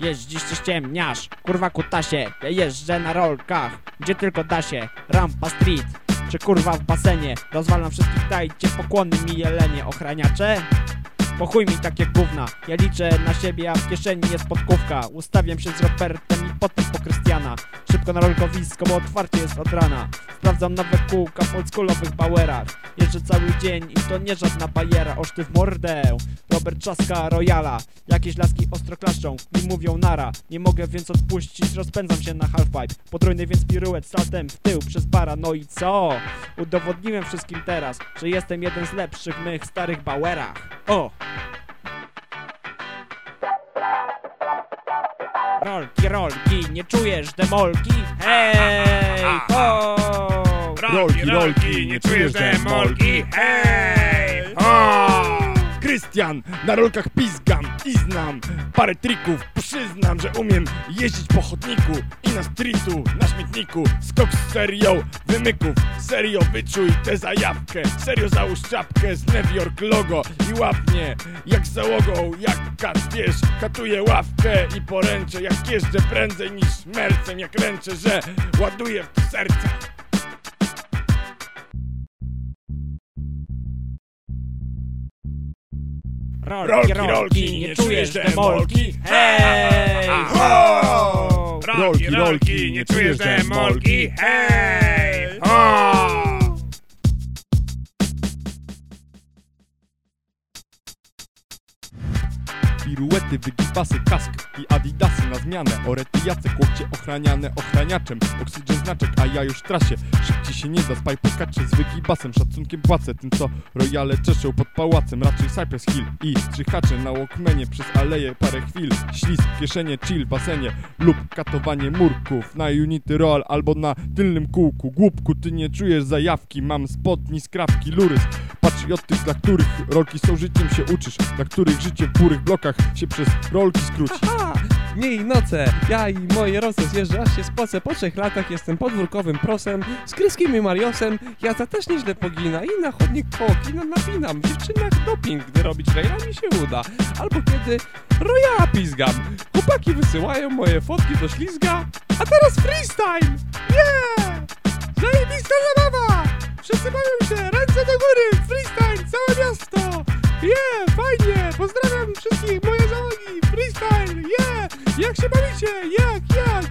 Jeździsz czy ściemniasz, kurwa kutasie. Ja jeżdżę na rolkach, gdzie tylko da się. Rampa street, czy kurwa w basenie. Rozwalam wszystkich, dajcie pokłony mi jelenie. Ochraniacze? Po chuj mi takie gówna. Ja liczę na siebie, a w kieszeni jest podkówka. Ustawiam się z Robertem i potem po Krystiana. Szybko na rolkowisko, bo otwarcie jest od rana. Sprawdzam nowe kółka w oldschoolowych bauerach Jeżdżę cały dzień i to nie żadna bajera Oszty w mordę Robert Trzaska Royala Jakieś laski ostro klaszczą i mówią nara Nie mogę więc odpuścić, rozpędzam się na halfpipe Potrójny więc piruet saltem w tył przez bara No i co? Udowodniłem wszystkim teraz, że jestem jeden z lepszych mych starych bauerach O! Rolki, rolki, nie czujesz demolki? Hej! Rolki, rolki, nie czujesz demolki? Hej! Ho! Krystian, na rolkach pizgam i znam Parę trików, przyznam, że umiem jeździć po chodniku I na streetu, na śmietniku Skok z serią wymyków Serio wyczuj tę zajawkę Serio załóż czapkę z New York logo I łapnie jak z załogą Jak kat, wiesz, katuję ławkę I poręczę jak jeżdżę prędzej niż mercem Jak ręczę, że ładuję w to Rolki, rolki, nie czujesz demolki? Hej! Rolki, rolki, nie czujesz demolki? Hej! Ho! Piruety, wygibasy, kask i adidasy na zmianę. Orety, jacek, łokcie ochraniane ochraniaczem. Oksygen znaczek, a ja już w trasie. Szybciej się nie da, spaj poskacze z wygibasem. Szacunkiem płacę tym, co royale czeszą pod pałacem. Raczej Cypress Hill i strychacze na łokmenie Przez aleję parę chwil. Ślizg, kieszenie, chill basenie Lub katowanie murków Na unity roll albo na tylnym kółku. Głupku, ty nie czujesz zajawki Mam spodni, skrawki, lurys Patriotyzm, dla których rolki są życiem się uczysz Dla których życie w burych blokach się przez rolki skróci Ha! Dnie i noce, ja i moje rosy zjeżdżę, aż się spocę po trzech latach Jestem podwórkowym prosem, z kryskim i Mariosem Jazda też nieźle pogina i na chodnik koło kina napinam dziewczynach doping, gdy robić rejla mi się uda Albo kiedy rojala pizgam Chłopaki wysyłają moje fotki do ślizga A teraz freestyle! Yeah! Zajebista zabawa! Jak się bawicie? Jak, jak?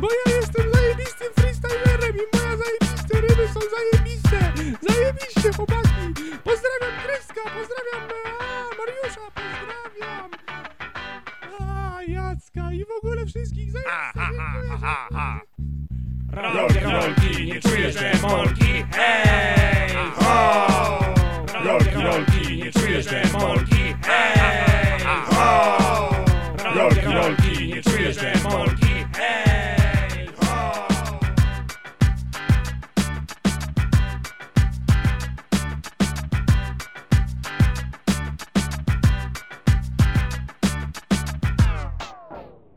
Bo ja jestem zajebistym freestylerem i moje zajebiste ryby są zajebiste! Zajebiście, chłopaki! Pozdrawiam Kryska, pozdrawiam a, Mariusza, pozdrawiam! A, Jacka i w ogóle wszystkich dziękuję, Rolki, rolki, nie czujesz demolki? Hej, ho!